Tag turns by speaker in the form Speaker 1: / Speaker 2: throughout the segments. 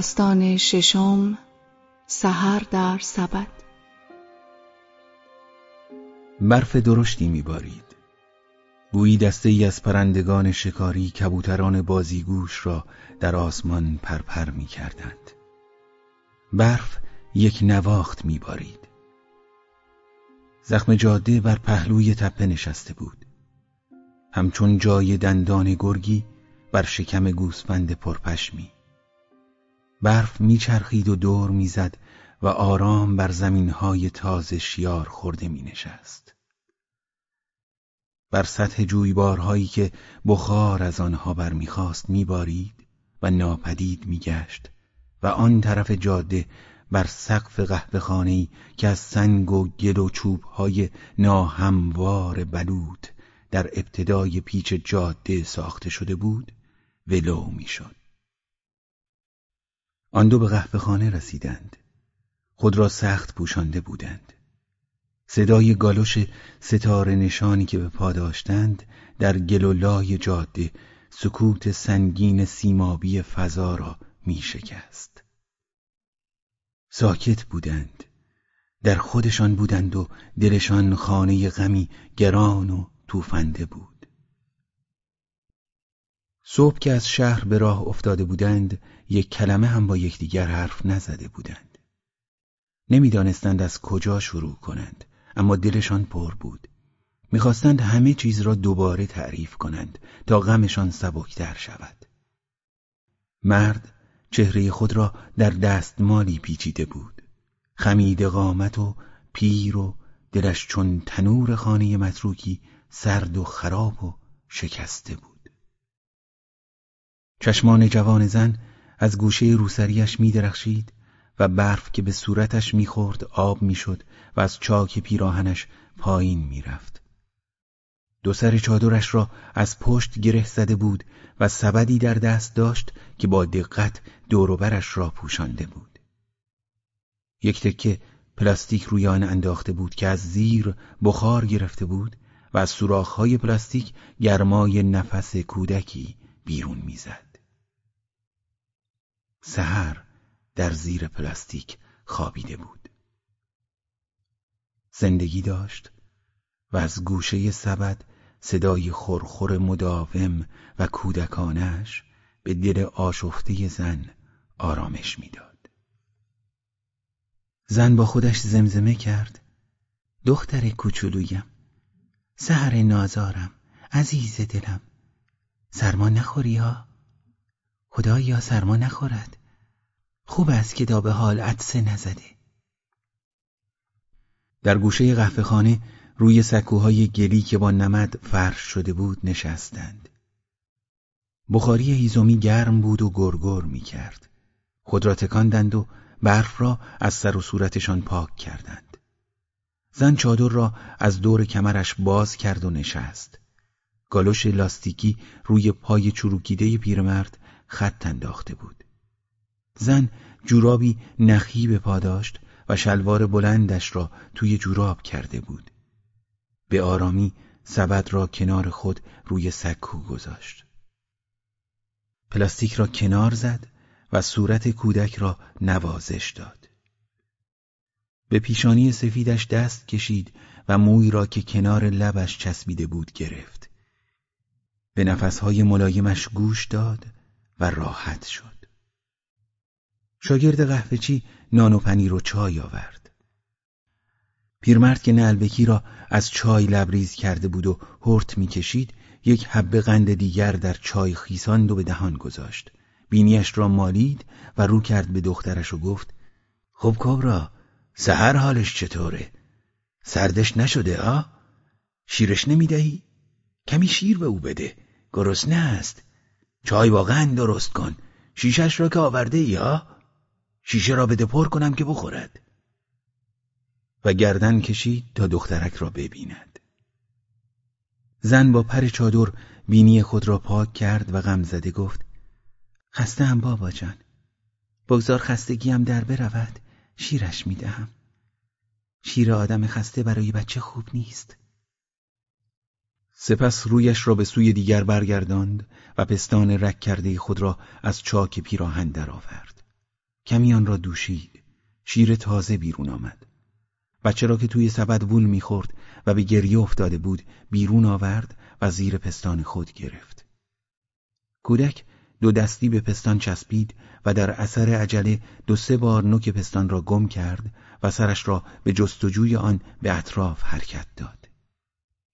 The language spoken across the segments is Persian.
Speaker 1: داستان ششم سحر در سبد
Speaker 2: برف درشتی میبارید گویی دسته ای از پرندگان شکاری کبوتران بازیگوش را در آسمان پرپر می کردند. برف یک نواخت میبارید. زخم جاده بر پهلوی تپه نشسته بود. همچون جای دندان گرگی بر شکم گوسفند پرپشمی. برف میچرخید و دور می‌زد و آرام بر زمینهای تازه شیار خورده می نشست. بر سطح جویبارهایی که بخار از آنها برمیخواست میبارید و ناپدید میگشت و آن طرف جاده بر سقف قهوه‌خانه‌ای که از سنگ و گل و چوبهای ناهموار بلود در ابتدای پیچ جاده ساخته شده بود ولو می‌شد. آن دو به قهوه‌خانه رسیدند. خود را سخت پوشانده بودند. صدای گالوش ستاره نشانی که به پا داشتند در گلولای جاده سکوت سنگین سیمابی فضا را می شکست. ساکت بودند در خودشان بودند و دلشان خانه غمی گران و توفنده بود صبح که از شهر به راه افتاده بودند یک کلمه هم با یکدیگر حرف نزده بودند. نمی‌دانستند از کجا شروع کنند اما دلشان پر بود. می‌خواستند همه چیز را دوباره تعریف کنند تا غمشان سبکتر شود. مرد چهره خود را در دستمالی پیچیده بود. خمید قامت و پیر و دلش چون تنور خانه متروکی سرد و خراب و شکسته بود. چشمان جوان زن از گوشه روسریش می درخشید و برف که به صورتش می‌خورد آب می‌شد و از چاک پیراهنش پایین می‌رفت. دو سر چادرش را از پشت گره زده بود و سبدی در دست داشت که با دقت دوروبرش را پوشانده بود. یک تکه پلاستیک روی آن انداخته بود که از زیر بخار گرفته بود و از سوراخ‌های پلاستیک گرمای نفس کودکی بیرون می‌زد. سهر در زیر پلاستیک خوابیده بود. زندگی داشت و از گوشه سبد صدای خورخور مداوم و کودکانش به دل آشفته زن آرامش می‌داد. زن با خودش زمزمه کرد. دختر کوچولویم سهر نازارم عزیز دلم. سرما نخوری ها؟ خدایا سرما نخورد. خوب است که تا به حال عدسه نزده. در گوشه قهوه خانه روی سکوهای گلی که با نمد فرش شده بود نشستند. بخاری هیزومی گرم بود و گرگر می کرد. خود را تکاندند و برف را از سر و صورتشان پاک کردند. زن چادر را از دور کمرش باز کرد و نشست. گالوش لاستیکی روی پای چروکیده پیرمرد خط انداخته بود. زن جورابی نخی به پا داشت و شلوار بلندش را توی جوراب کرده بود. به آرامی سبد را کنار خود روی سکو گذاشت. پلاستیک را کنار زد و صورت کودک را نوازش داد. به پیشانی سفیدش دست کشید و موی را که کنار لبش چسبیده بود گرفت. به نفسهای ملایمش گوش داد و راحت شد شاگرد قهوهچی نان و پنیر و چای آورد پیرمرد که نلبکی را از چای لبریز کرده بود و هرت می‌کشید یک حبه قند دیگر در چای خیساند و به دهان گذاشت بینیش را مالید و رو کرد به دخترش و گفت خب کبرا سهر حالش چطوره؟ سردش نشده ها؟ شیرش نمی‌دهی؟ کمی شیر به او بده گرسنه است چای با درست کن. شیشش را که آورده یا؟ شیشه را بده پر کنم که بخورد. و گردن کشید تا دخترک را ببیند. زن با پر چادر بینی خود را پاک کرد و غم زده گفت خسته هم بابا جان. بگذار خستگیم در برود. شیرش می‌دهم. شیر آدم خسته برای بچه خوب نیست. سپس رویش را به سوی دیگر برگرداند و پستان رک کرده خود را از چاک پیراهن درآورد. کمی آن را دوشید. شیر تازه بیرون آمد. بچه را که توی سبد وول می‌خورد و به گریه افتاده بود بیرون آورد و زیر پستان خود گرفت. کودک دو دستی به پستان چسبید و در اثر عجله دو سه بار نوک پستان را گم کرد و سرش را به جستجوی آن به اطراف حرکت داد.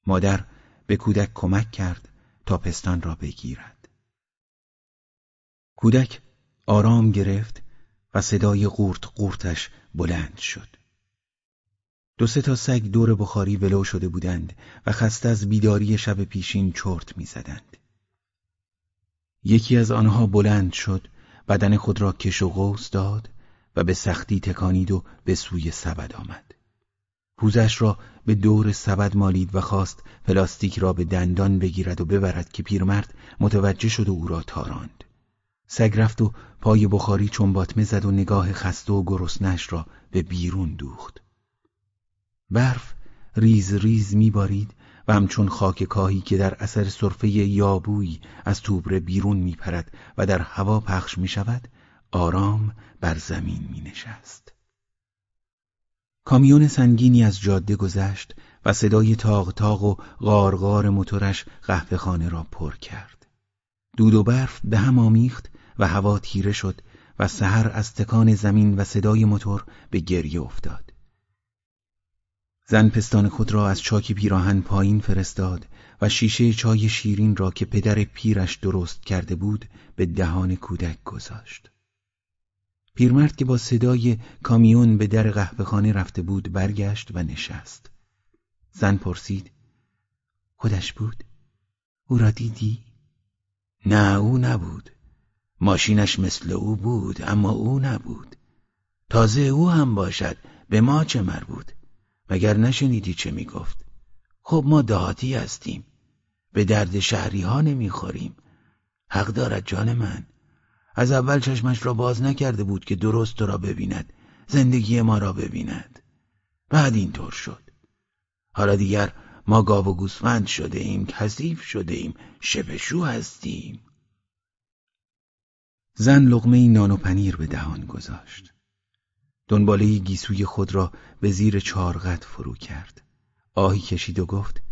Speaker 2: مادر به کودک کمک کرد تا پستان را بگیرد. کودک آرام گرفت و صدای قورت قورتش بلند شد. دو سه تا سگ دور بخاری ولو شده بودند و خسته از بیداری شب پیشین چرت می‌زدند. یکی از آنها بلند شد بدن خود را کش و قوس داد و به سختی تکانید و به سوی سبد آمد. پوزش را به دور سبد مالید و خواست پلاستیک را به دندان بگیرد و ببرد که پیرمرد متوجه شد و او را تاراند سگ رفت و پای بخاری چمباتمه زد و نگاه خسته و گرسنش را به بیرون دوخت برف ریز ریز میبارید و همچون خاک کاهی که در اثر صرفه یابویی از توبره بیرون میپرد و در هوا پخش می‌شود آرام بر زمین می نشست. کامیون سنگینی از جاده گذشت و صدای تاق تاق و غارغار موتورش قهوه خانه را پر کرد. دود و برف به هم آمیخت و هوا تیره شد و سحر از تکان زمین و صدای موتور به گریه افتاد. زن پستان خود را از چاک پیراهن پایین فرستاد و شیشه چای شیرین را که پدر پیرش درست کرده بود به دهان کودک گذاشت. پیرمرد که با صدای کامیون به در قهوهخانه رفته بود برگشت و نشست. زن پرسید: خودش بود؟ او را دیدی؟ نه او نبود. ماشینش مثل او بود اما او نبود. تازه او هم باشد به ما چه مربوط؟ مگر نشنیدی چه می‌گفت خب ما دهاتی هستیم به درد شهری ها نمی‌خوریم حق دارد جان من از اول چشمش را باز نکرده بود که درست تو را ببیند زندگی ما را ببیند. بعد اینطور شد. حالا دیگر ما گاو و گوسفند شده ایم کثیف شده ایم شپشو هستیم. زن لغمه نان و پنیر به دهان گذاشت. دنباله گیسوی خود را به زیر چارقد فرو کرد. آهی کشید و گفت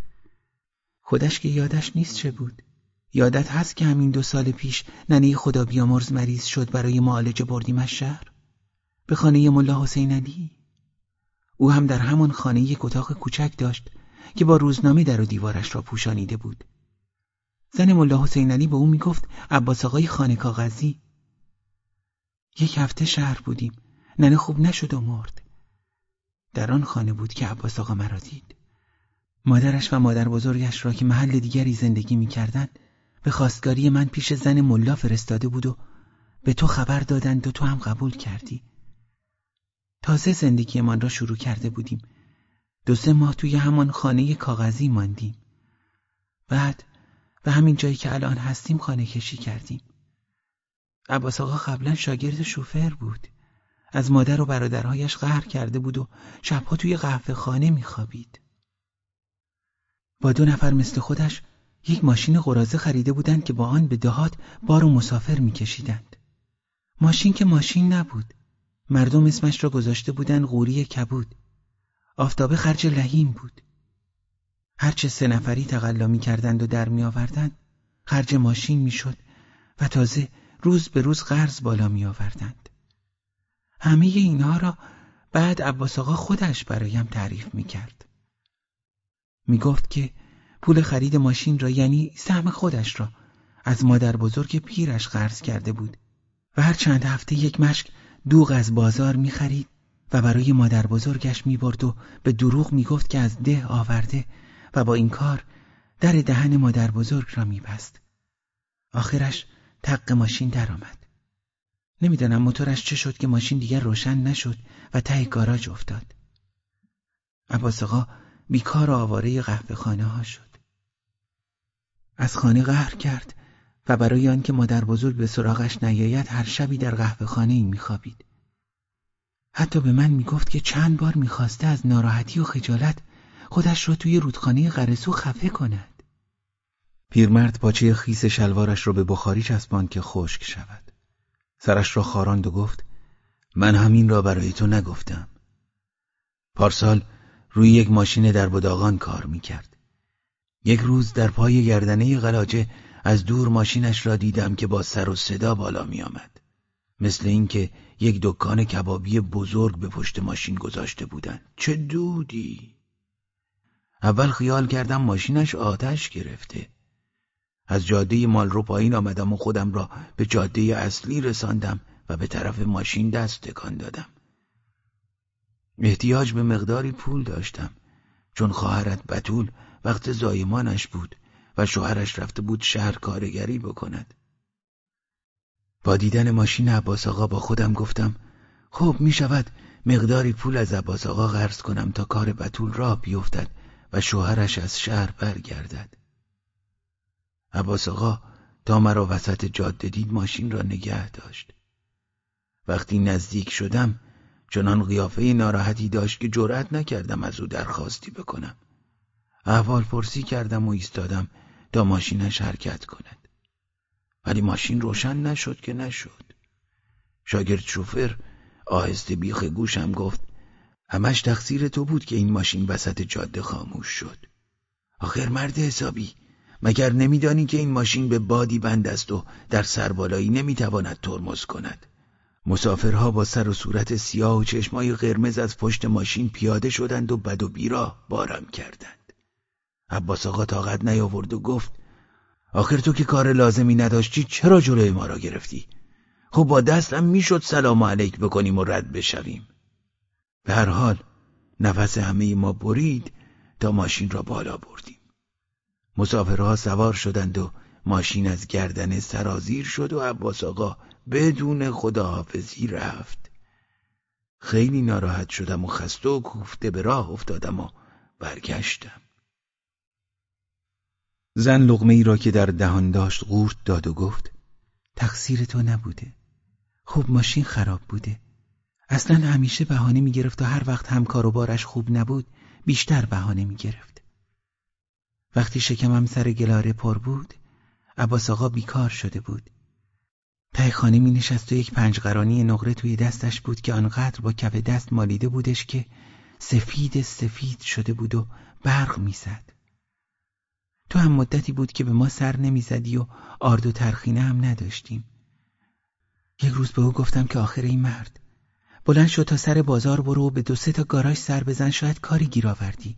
Speaker 2: خودش که یادش نیست چه بود؟ یادت هست که همین دو سال پیش ننه خدا بیامرز مریض شد برای معالجه بردیمش شهر به خانه ملا حسین علی؟ او هم در همان خانه یک اتاق کوچک داشت که با روزنامه در و دیوارش را پوشانیده بود. زن ملا حسین علی به او می‌گفت عباس آقای خانه کاغذی. یک هفته شهر بودیم. ننه خوب نشد و مرد. در آن خانه بود که عباس آقا مرا دید. مادرش و مادر بزرگش را که محل دیگری زندگی می‌کردند به خواستگاری من پیش زن ملا فرستاده بود و به تو خبر دادند و تو هم قبول کردی. تازه زندگی من را شروع کرده بودیم. دو سه ماه توی همان خانه کاغذی ماندیم. بعد به همین جایی که الان هستیم خانه کشی کردیم. عباس آقا قبلا شاگرد شوفر بود. از مادر و برادرهایش قهر کرده بود و شبها توی قهوه خانه میخوابید. با دو نفر مثل خودش یک ماشین قرازه خریده بودند که با آن به دهات بار و مسافر میکشیدند. ماشین که ماشین نبود. مردم اسمش را گذاشته بودند غوری کبود. آفتابه خرج لحیم بود. هرچه سه نفری تقلا می‌کردند و در میآوردند خرج ماشین می‌شد و تازه روز به روز قرض بالا میآوردند. همه اینها را بعد عباس آقا خودش برایم تعریف می‌کرد. می‌گفت که پول خرید ماشین را یعنی سهم خودش را از مادر بزرگ پیرش قرض کرده بود و هر چند هفته یک مشک دوغ از بازار می‌خرید و برای مادر بزرگش می‌برد و به دروغ می‌گفت که از ده آورده و با این کار در دهن مادر بزرگ را میبست. آخرش تق ماشین درآمد. نمی‌دانم موتورش چه شد که ماشین دیگر روشن نشد و ته گاراژ افتاد. عباس آقا بیکار آواره قهوه خانه ها شد. از خانه قهر کرد و برای آنکه مادر بزرگ به سراغش نیاید هر شبی در قهوه خانه ای میخوابید. حتی به من می‌گفت که چند بار می‌خواسته از ناراحتی و خجالت خودش را توی رودخانه قرسو خفه کند. پیرمرد پاچه خیس شلوارش را به بخاری چسباند که خشک شود. سرش را خاراند و گفت من همین را برای تو نگفتم پارسال روی یک ماشین در بداغان کار می‌کرد یک روز در پای گردنه غلاجه از دور ماشینش را دیدم که با سر و صدا بالا می آمد. مثل اینکه یک دکان کبابی بزرگ به پشت ماشین گذاشته بودند. چه دودی! اول خیال کردم ماشینش آتش گرفته. از جاده مال رو پایین آمدم و خودم را به جاده اصلی رساندم و به طرف ماشین دست تکان دادم. احتیاج به مقداری پول داشتم چون خواهرت بتول وقت زایمانش بود و شوهرش رفته بود شهر کارگری بکند. با دیدن ماشین عباس آقا با خودم گفتم خب می شود مقداری پول از عباس آقا قرض کنم تا کار بتول را بیفتد و شوهرش از شهر برگردد. عباس آقا تا مرا وسط جاده دید ماشین را نگه داشت. وقتی نزدیک شدم چنان قیافه ناراحتی داشت که جرأت نکردم از او درخواستی بکنم. احوال پرسی کردم و ایستادم. تا ماشینش حرکت کند. ولی ماشین روشن نشد که نشد. شاگرد شوفر آهسته بیخ گوشم گفت همش تقصیر تو بود که این ماشین وسط جاده خاموش شد. آخر مرد حسابی مگر نمیدانی که این ماشین به بادی بند است و در سربالایی نمی‌تواند ترمز کند؟ مسافرها با سر و صورت سیاه و چشمای قرمز از پشت ماشین پیاده شدند و بد و بیرا بارم کردند. عباس آقا طاقت نیاورد و گفت آخر تو که کار لازمی نداشتی چرا جلوی ما را گرفتی؟ خب با دستم می‌شد سلام علیک بکنیم و رد بشویم. به هر حال نفس همه ما برید تا ماشین را بالا بردیم. مسافرها سوار شدند و ماشین از گردن سرازیر شد و عباس آقا بدون خداحافظی رفت. خیلی ناراحت شدم و خسته و کوفته به راه افتادم و برگشتم. زن لغمه ای را که در دهان داشت قورت داد و گفت تقصیر تو نبوده. خوب ماشین خراب بوده. اصلا همیشه بهانه می‌گرفت و هر وقت همکار و بارش خوب نبود بیشتر بهانه می‌گرفت. وقتی شکمم سر گلاره پر بود عباس آقا بیکار شده بود. ته خانه می نشست و یک پنجقرانی نقره توی دستش بود که آنقدر با کف دست مالیده بودش که سفید سفید شده بود و برق می‌زد. تو هم مدتی بود که به ما سر نمی‌زدی و آرد و ترخینه هم نداشتیم. یک روز به او گفتم که آخر این مرد بلند شد تا سر بازار برو و به دو سه تا گاراژ سر بزن شاید کاری گیر آوردی.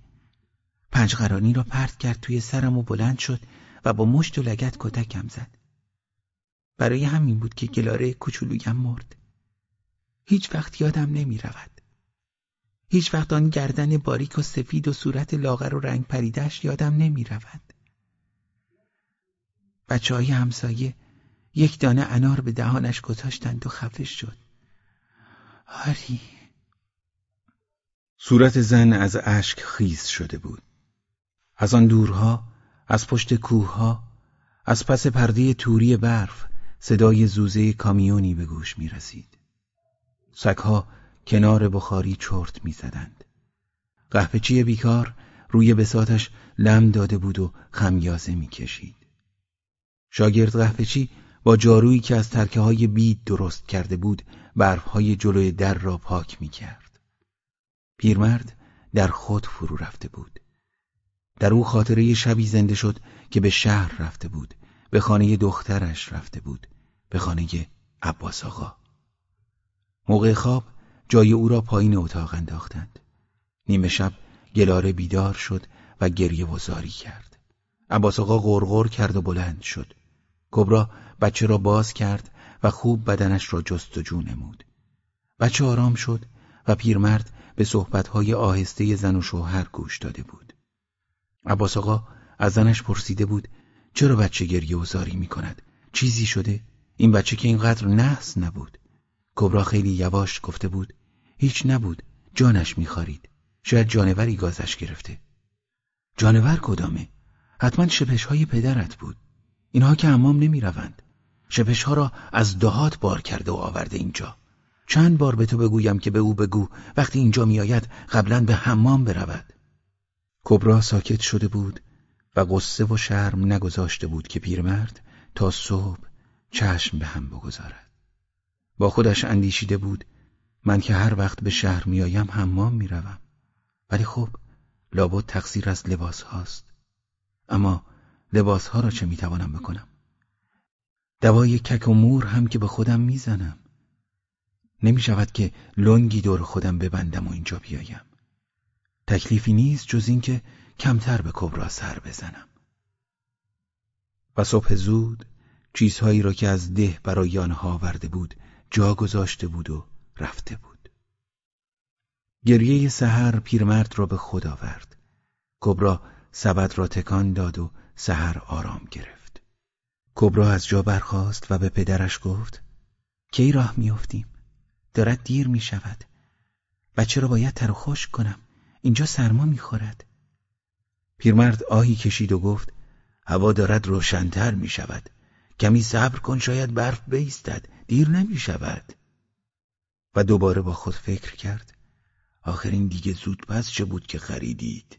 Speaker 2: پنجقرانی را پرت کرد توی سرم و بلند شد و با مشت و لگت کتکم زد. برای همین بود که گلاره کوچولویم مرد هیچ وقت یادم نمی رود. هیچ وقت آن گردن باریک و سفید و صورت لاغر و رنگ پریدش یادم نمی رود. بچه های همسایه یک دانه انار به دهانش گذاشتند و خفه شد. آری صورت زن از اشک خیز شده بود. از آن دورها، از پشت کوهها، از پس پرده توری برف صدای زوزه کامیونی به گوش می رسید. سگها کنار بخاری چرت می زدند. بیکار روی بساتش لم داده بود و خمیازه می کشید. شاگرد قهپچی با جارویی که از ترکه های بید درست کرده بود برف های جلوی در را پاک می کرد. پیرمرد در خود فرو رفته بود. در او خاطره شبی زنده شد که به شهر رفته بود به خانه دخترش رفته بود به خانه عباس آقا موقع خواب جای او را پایین اتاق انداختند نیمه شب گلاره بیدار شد و گریه و زاری کرد عباس آقا غرغر کرد و بلند شد کبرا بچه را باز کرد و خوب بدنش را جستجو نمود بچه آرام شد و پیرمرد به صحبتهای آهسته زن و شوهر گوش داده بود عباس آقا از زنش پرسیده بود چرا بچه گریه و زاری می کند؟ چیزی شده؟ این بچه که اینقدر نحس نبود کبرا خیلی یواش گفته بود هیچ نبود جانش میخارید شاید جانوری گازش گرفته جانور کدامه؟ حتما شپش های پدرت بود اینها که امام نمی روند شپش ها را از دهات بار کرده و آورده اینجا. چند بار به تو بگویم که به او بگو. وقتی اینجا میآید قبلا به حمام برود. کبرا ساکت شده بود و قصه و شرم نگذاشته بود که پیرمرد تا صبح چشم به هم بگذارد. با خودش اندیشیده بود من که هر وقت به شهر میآیم حمام می‌روم. ولی خب لابد تقصیر از لباس هاست. اما لباس ها را چه می‌توانم بکنم؟ دوای کک و مور هم که به خودم می‌زنم. نمی شود که لنگی دور خودم ببندم و اینجا بیایم. تکلیفی نیست جز اینکه کمتر به کبرا سر بزنم. و صبح زود چیزهایی را که از ده برای آنها آورده بود جا گذاشته بود و رفته بود. گریه سحر پیرمرد را به خود آورد. کبرا سبد را تکان داد و سحر آرام گرفت. کبرا از جا برخاست و به پدرش گفت کی راه میافتیم؟ دارد دیر می شود بچه را باید تر خوش کنم. اینجا سرما می‌خورد. پیرمرد آهی کشید و گفت هوا دارد روشنتر می شود کمی صبر کن شاید برف بیستد. دیر نمی شود و دوباره با خود فکر کرد آخرین دیگه زود پس چه بود که خریدید؟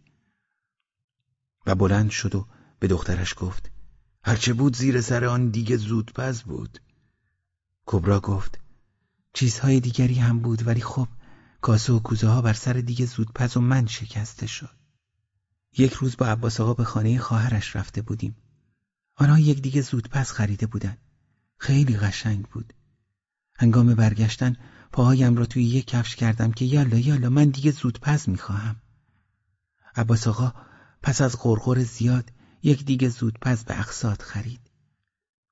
Speaker 2: و بلند شد و به دخترش گفت هرچه بود زیر سر آن دیگه زود پس بود. کبرا گفت چیزهای دیگری هم بود ولی خب کاسه و کوزه ها بر سر دیگه زودپز و من شکسته شد. یک روز با عباس آقا به خانه خواهرش رفته بودیم. آنها یک دیگه زودپز خریده بودن خیلی قشنگ بود. هنگام برگشتن پاهایم را توی یک کفش کردم که یالا یالا من دیگه زودپز می‌خواهم. عباس آقا پس از غرغر زیاد یک دیگه زودپز به اقصاد خرید.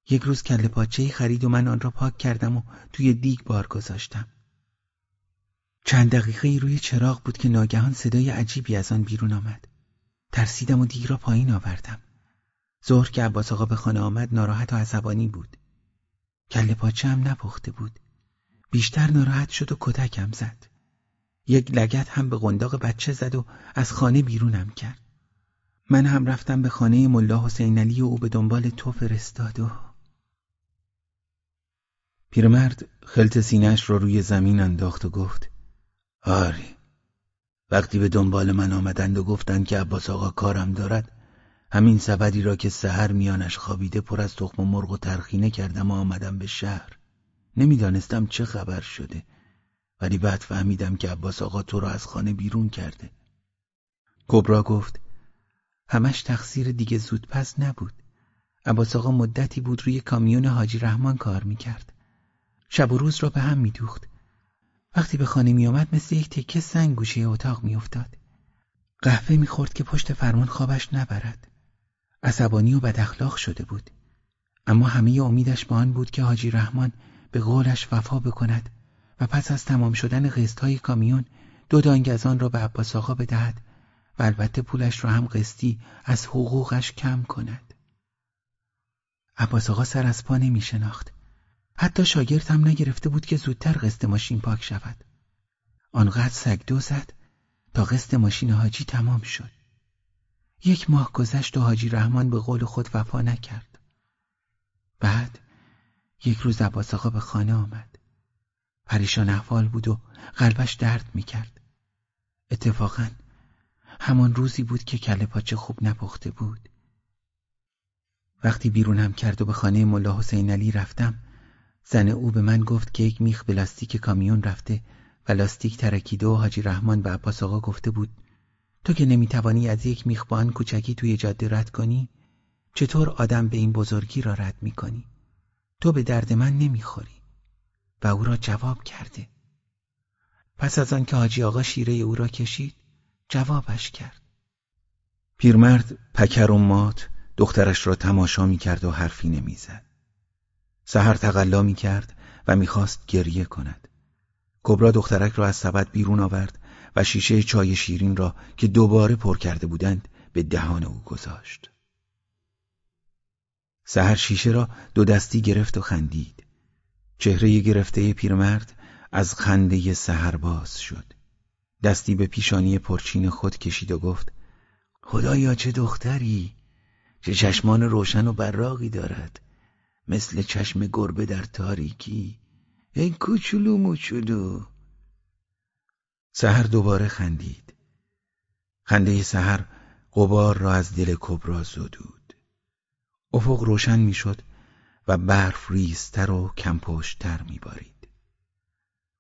Speaker 2: یک روز کله پاچه خرید و من آن را پاک کردم و توی دیگ بار گذاشتم. چند دقیقه روی چراغ بود که ناگهان صدای عجیبی از آن بیرون آمد. ترسیدم و دیگ را پایین آوردم. ظهر که عباس آقا به خانه آمد ناراحت و عصبانی بود. کله پاچه هم نپخته بود. بیشتر ناراحت شد و کتکم زد. یک لگت هم به قنداق بچه زد و از خانه بیرونم کرد. من هم رفتم به خانه ملا حسین علی و او به دنبال تو فرستاد و پیرمرد خلط سینهش را روی زمین انداخت و گفت آری وقتی به دنبال من آمدند و گفتند که عباس آقا کارم دارد همین سبدی را که سهر میانش خوابیده پر از تخم و مرغ و ترخینه کردم و آمدم به شهر. نمی‌دانستم چه خبر شده ولی بعد فهمیدم که عباس آقا تو را از خانه بیرون کرده. کبرا گفت همش تقصیر دیگه زودپس نبود. عباس آقا مدتی بود روی کامیون حاجی رحمان کار می‌کرد. شب و روز را به هم میدوخت. وقتی به خانه میآمد مثل یک تکه سنگ گوشه اتاق میافتاد. قهوه می‌خورد که پشت فرمان خوابش نبرد. عصبانی و بد اخلاق شده بود. اما همه امیدش به آن بود که حاجی رحمان به قولش وفا بکند و پس از تمام شدن های کامیون دو دانگ را به عباس آقا بدهد و البته پولش را هم قسطی از حقوقش کم کند. عباس آقا سر از پا نمی شناخت. حتی شاگرد هم نگرفته بود که زودتر قسط ماشین پاک شود. آنقدر سگدو زد تا قسط ماشین حاجی تمام شد. یک ماه گذشت و حاجی رحمان به قول خود وفا نکرد. بعد یک روز عباس آقا به خانه آمد. پریشان احوال بود و قلبش درد می‌کرد اتفاقا همان روزی بود که کله پاچه خوب نپخته بود. وقتی بیرونم کرد و به خانه ملا حسین علی رفتم زن او به من گفت که یک میخ به لاستیک کامیون رفته و لاستیک ترکیده و حاجی رحمان به عباس آقا گفته بود تو که نمی‌توانی از یک میخ با آن کوچکی توی جاده رد کنی چطور آدم به این بزرگی را رد می‌کنی؟ تو به درد من نمی‌خوری. و او را جواب کرده. پس از آن که حاجی آقا شیره او را کشید جوابش کرد. پیرمرد پکر و مات دخترش را تماشا می‌کرد و حرفی نمی‌زد. سهر تقلا می کرد و می‌خواست گریه کند. کبرا دخترک را از سبد بیرون آورد و شیشه چای شیرین را که دوباره پر کرده بودند به دهان او گذاشت. سهر شیشه را دو دستی گرفت و خندید. چهره گرفته پیرمرد از خنده سهر باز شد. دستی به پیشانی پرچین خود کشید و گفت خدایا چه دختری؟ چه چشمان روشن و براقی دارد. مثل چشم گربه در تاریکی. ای کوچولو موچولو. سهر دوباره خندید. خنده سهر قبار را از دل کبرا زدود. افق روشن می‌شد و برف ریزتر و کمپشتتر میبارید.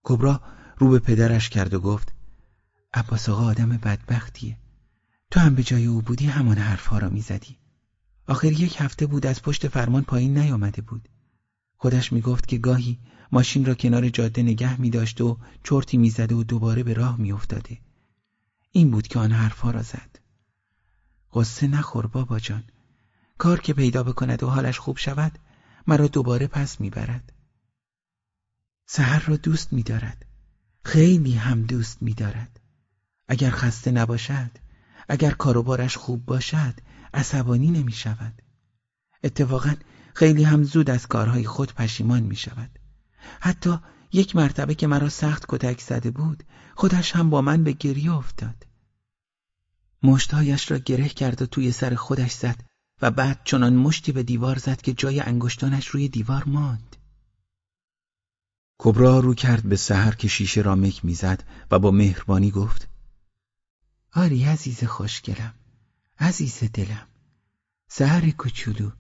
Speaker 2: کبرا رو به پدرش کرد و گفت عباس آقا آدم بدبختیه تو هم به جای او بودی همان حرفها را می‌زدی آخر یک هفته بود از پشت فرمان پایین نیامده بود خودش می‌گفت که گاهی ماشین را کنار جاده نگه می داشت و چرتی می‌زده و دوباره به راه میافتاده. این بود که آن حرفها را زد. قصه نخور بابا جان. کار که پیدا بکند و حالش خوب شود مرا دوباره پس می‌برد. سهر را دوست میدارد. خیلی هم دوست میدارد. اگر خسته نباشد، اگر کاروبارش خوب باشد، عصبانی نمی شود. اتفاقا خیلی هم زود از کارهای خود پشیمان می شود. حتی یک مرتبه که مرا سخت کتک زده بود خودش هم با من به گریه افتاد مشتهایش را گره کرد و توی سر خودش زد و بعد چنان مشتی به دیوار زد که جای انگشتانش روی دیوار ماند کبرا رو کرد به سحر که شیشه را مک می‌زد و با مهربانی گفت آری عزیز خوشگلم. عزیز دلم. سهر کوچولو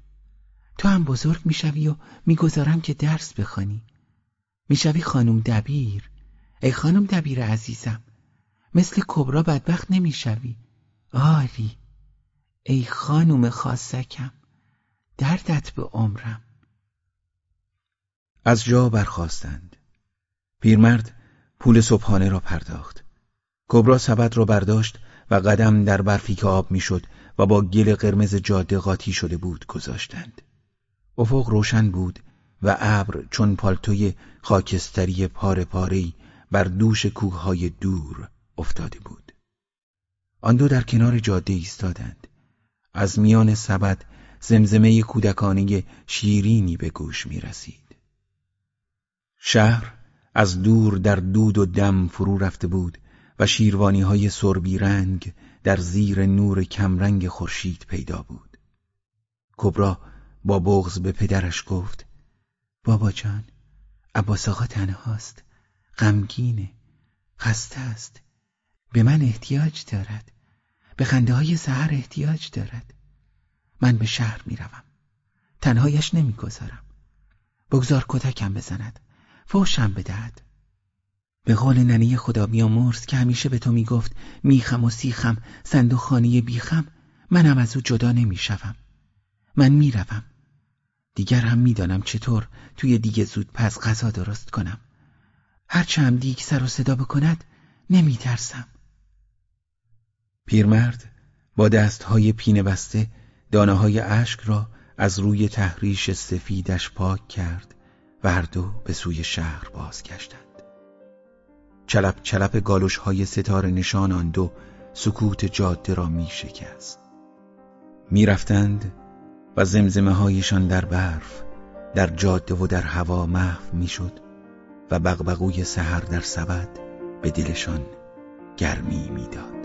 Speaker 2: تو هم بزرگ می‌شوی و می‌گذارم که درس بخوانی. می‌شوی خانم دبیر. ای خانم دبیر عزیزم مثل کبرا بدبخت نمی‌شوی. آری. ای خانم خاصکم دردت به عمرم. از جا برخواستند پیرمرد پول صبحانه را پرداخت. کبرا سبد را برداشت و قدم در برفی که آب می‌شد و با گل قرمز جاده قاطی شده بود گذاشتند. افق روشن بود و ابر چون پالتوی خاکستری پاره پارهی بر دوش کوههای دور افتاده بود. آن دو در کنار جاده ایستادند. از میان سبد زمزمه کودکانه شیرینی به گوش می رسید. شهر از دور در دود و دم فرو رفته بود و شیروانی های سربی رنگ در زیر نور کمرنگ خورشید پیدا بود. کبرا با بغز به پدرش گفت بابا جان عباس آقا تنهاست غمگینه خسته است به من احتیاج دارد به خنده های سهر احتیاج دارد. من به شهر می‌روم تنهایش نمی‌گذارم. بگذار کتکم بزند فوشم بدهد. به قول ننی خدا بیامرز که همیشه به تو می‌گفت میخم و سیخم صندوق بیخم منم از او جدا نمی‌شوم. من می‌روم. دیگر هم می‌دانم چطور توی دیگه زود پس غذا درست کنم. هرچه هم دیگ سر و صدا بکند نمیترسم. پیرمرد با دستهای پینه بسته دانه های اشک را از روی تحریش سفیدش پاک کرد و هر دو به سوی شهر بازگشتند. چلپ چلپ گالوش های ستاره نشان آن دو سکوت جاده را می شکست. می رفتند و زمزمه هایشان در برف در جاده و در هوا محو می‌شد و بغبغوی سحر در سبد به دلشان گرمی می‌داد